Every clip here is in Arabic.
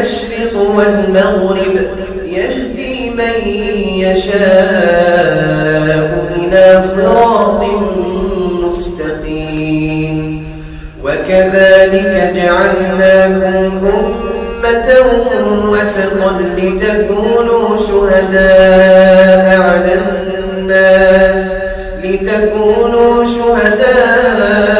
المشرق والمغرب يهدي من يشاء إلى صراط مستقيم. وكذلك جعلناكم أمة وسطا لتكونوا شهداء على الناس لتكونوا شهداء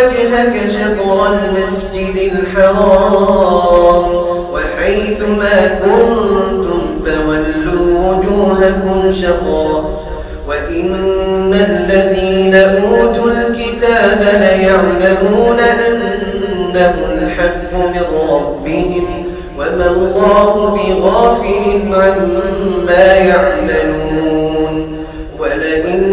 وجهك شطر المسجد الحرام. وحيث ما كنتم فولوا وجوهكم شطره وإن الذين أوتوا الكتاب ليعلمون أنه الحق من ربهم وما الله بغافل عما يعملون.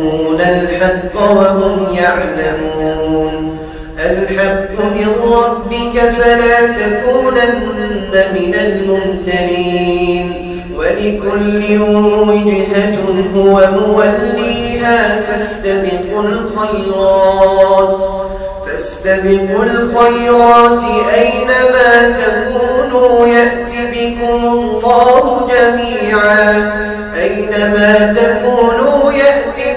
ليكتمون الحق وهم يعلمون. الحق من ربك فلا تكونن من الممترين. ولكل وجهة هو موليها فاستبقوا الخيرات. فاستبقوا الخيرات أينما تكونوا. يأت بكم الله جميعا. أينما تكونوا يأت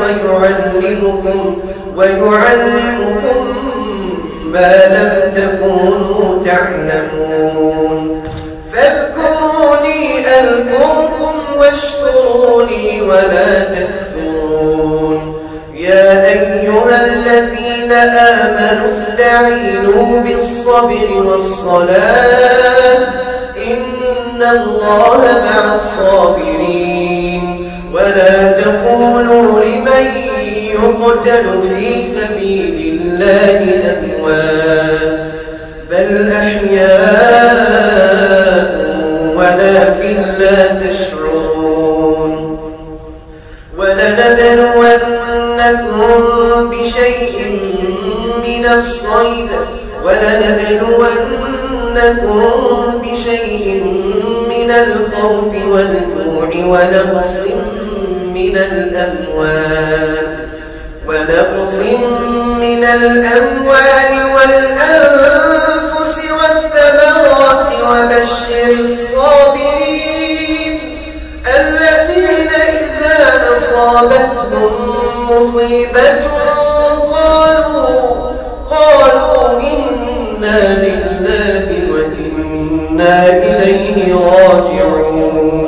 ويعلمكم ويعلمكم ما لم تكونوا تعلمون. فاذكروني أذكركم واشكروني ولا تكفرون. يا أيها الذين آمنوا استعينوا بالصبر والصلاة. إن الله مع الصابرين. ولا تقولوا لمن يقتل في سبيل الله أموات بل أحياء ولكن لا تشعرون ولنبلونكم بشيء من الصيد ولنبلونكم بشيء من الخوف والجوع ونقص من الأموال ونقص من الأموال والأنفس والثمرات وبشر الصابرين الذين إذا أصابتهم مصيبة قالوا قالوا إنا لله وإنا إليه راجعون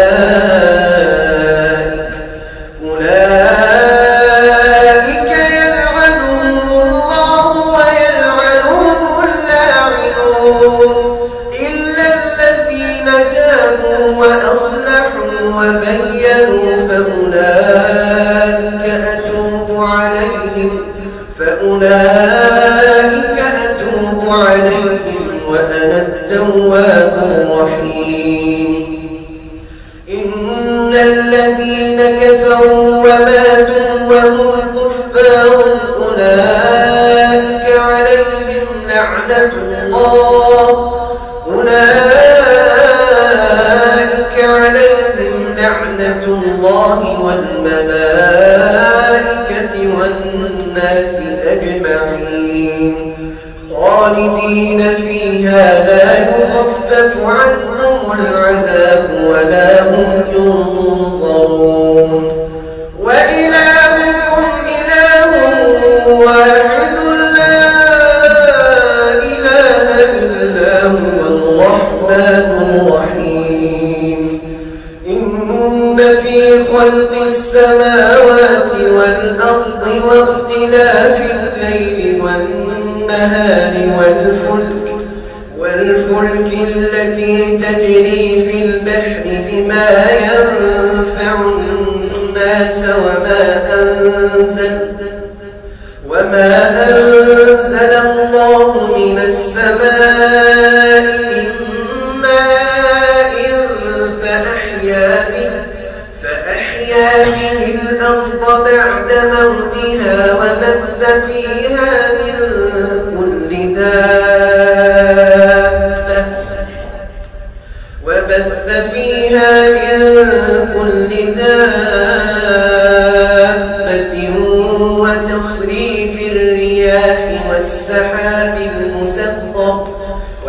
لا يخفف عنهم العذاب ولا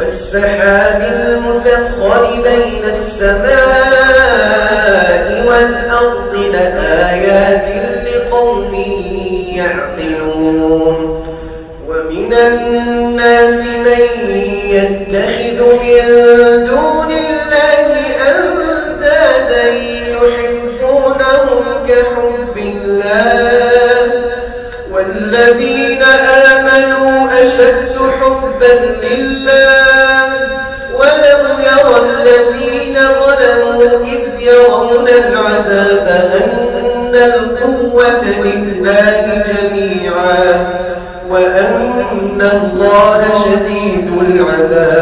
والسحاب المسخر بين السماء والأرض لآيات لله جميعا وأن الله شديد العذاب.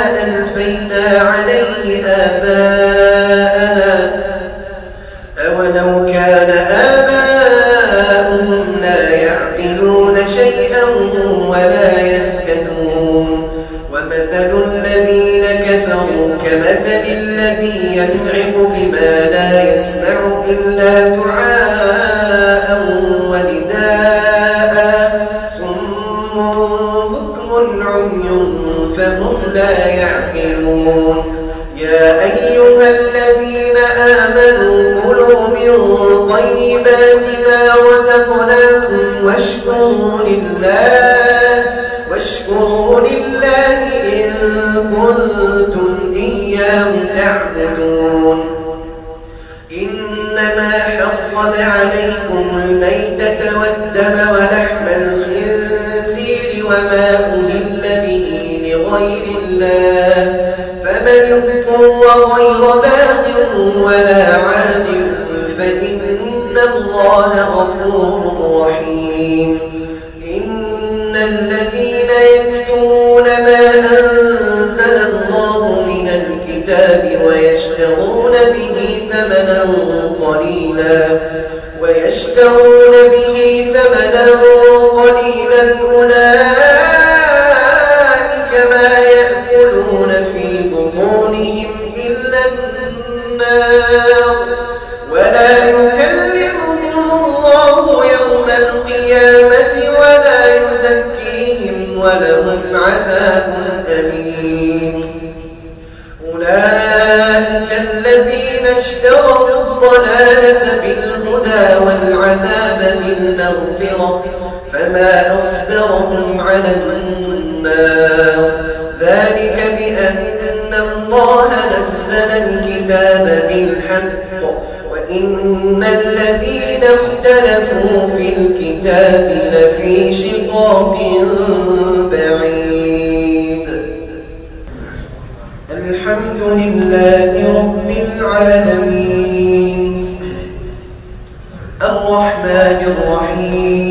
الذي يدعم بما لا يسمع إلا دعاء ونداء. صم بكم عمي فهم لا يعقلون. إنما حرم عليكم الميتة والدم ولحم الخنزير وما أهل به لغير الله فمن اضطر غير باغ ولا عاد فإن الله غفور رحيم. إن الذين يكتمون ما أنزل الله من الكتاب ويشترون به ثمنا يشترون به ثمنا قليلا أولا فما أصبرهم على النار ذلك بأن الله نزل الكتاب بالحق وإن الذين اختلفوا في الكتاب لفي شقاق بعيد الحمد لله رب العالمين الرحمن الرحيم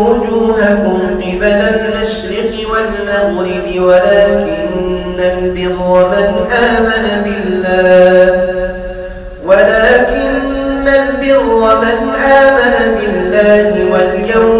وجوهكم قبل المشرق والمغرب ولكن البر من آمن بالله. ولكن البر من آمن بالله واليوم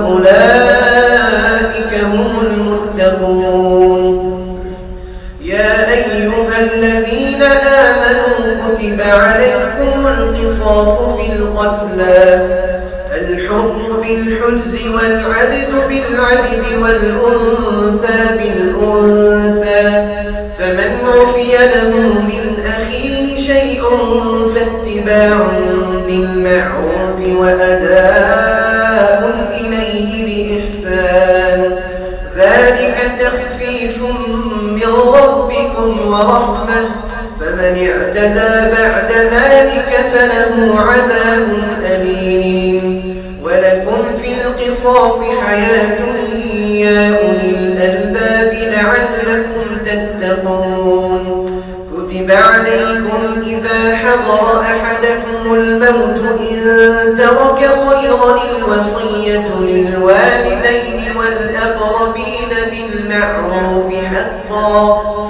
وأولئك هم المتقون. يا أيها الذين آمنوا كتب عليكم القصاص في القتلى والأنثى بالأنثى فمن عفي له من أخيه شيء فاتباع بالمعروف وأداء فمن اعتدى بعد ذلك فله عذاب أليم. ولكم في القصاص حياة يا أولي الألباب لعلكم تتقون. كتب عليكم إذا حضر أحدكم الموت إن ترك خيرا الوصية للوالدين والأقربين بالمعروف حقا.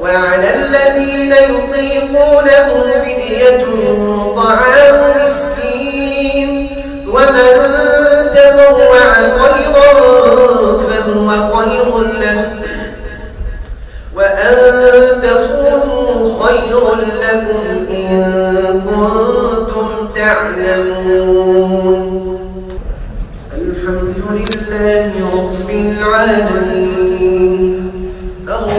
وعلى الذين يطيقونه فدية طعام مسكين ومن تطوع خيرا فهو خير له وأن تصوموا خير لكم إن كنتم تعلمون. الحمد لله رب العالمين.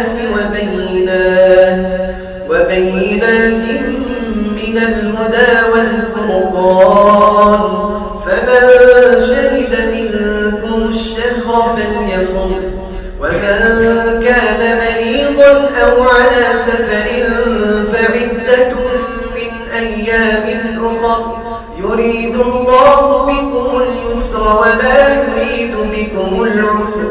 للناس وبينات وبينات من الهدى والفرقان. فمن شهد منكم الشهر فليصم ومن كان مريضا أو على سفر فعدة من أيام أخر. يريد الله بكم اليسر ولا يريد بكم العسر.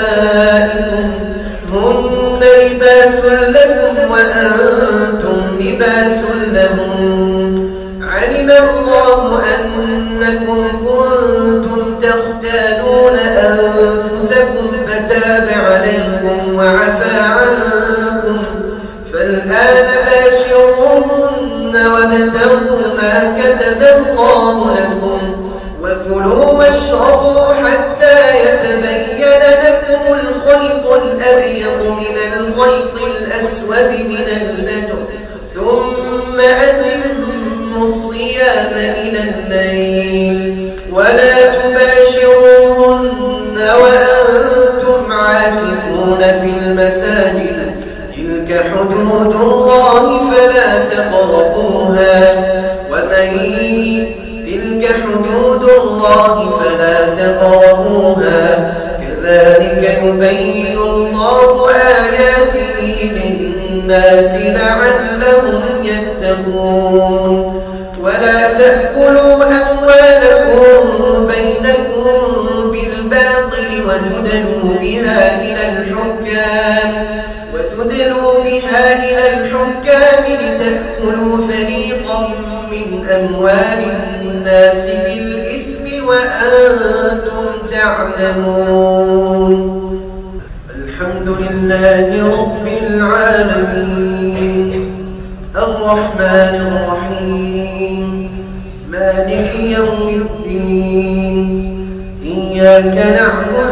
نسائكم هن لباس لكم وأنتم لباس لهم. ولا تباشرون وأنتم عاكفون في المساجد. تلك حدود الله فلا تقربوها. ومن تلك حدود الله فلا تقربوها. كذلك يبين الله آياته للناس لعلهم يتقون. ولا تأكلوا بها إلى الحكام وتدلوا بها إلى الحكام لتأكلوا فريقا من أموال الناس بالإثم وأنتم تعلمون. الحمد لله رب العالمين. الرحمن الرحيم. مالك يوم الدين. إياك نعبد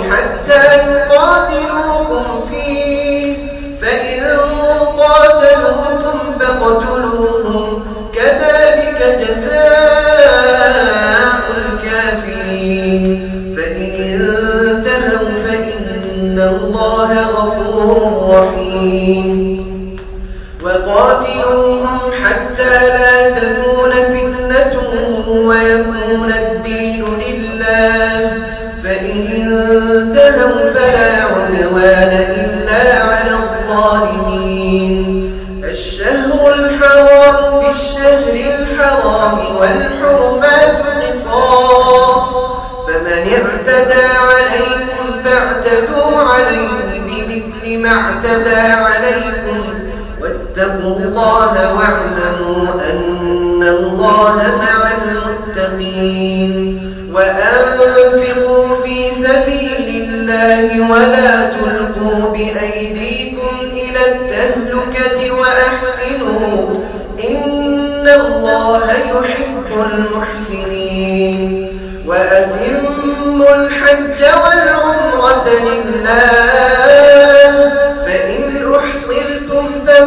غفور اعتدى عليكم واتقوا الله واعلموا أن الله مع المتقين وأنفقوا في سبيل الله ولا تلقوا بأيديكم إلى التهلكة وأحسنوا إن الله يحب المحسنين وأتموا الحج والعمرة لله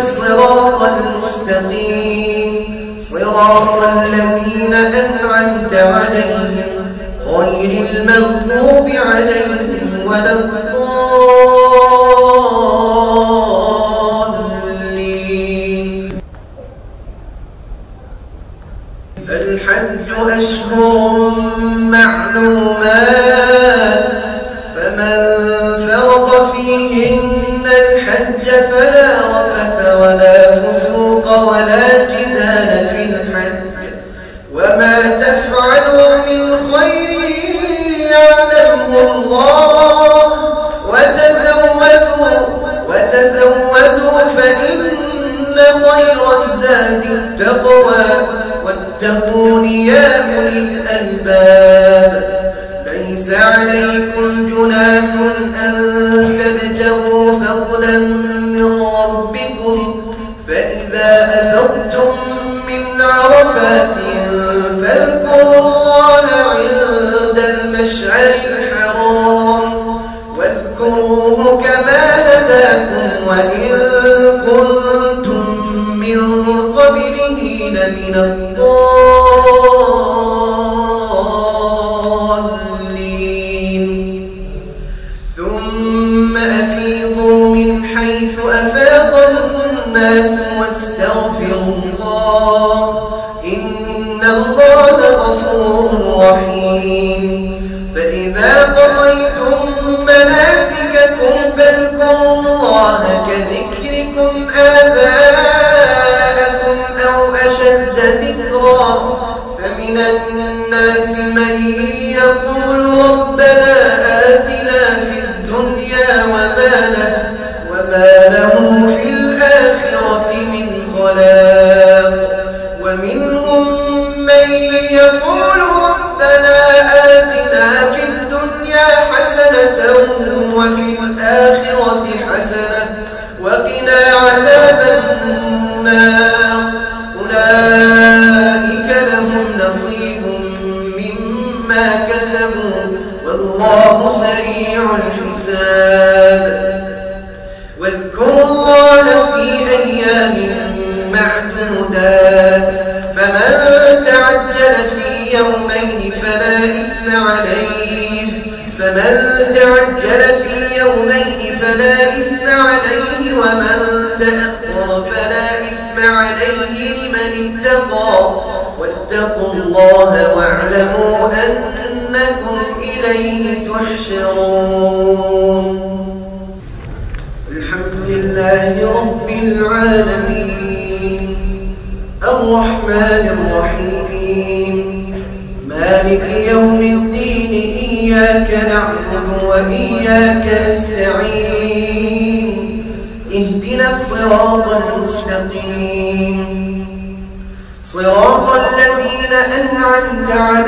اهدنا الصراط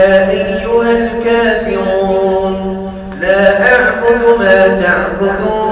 أيها الكافرون لا أعبد ما تعبدون.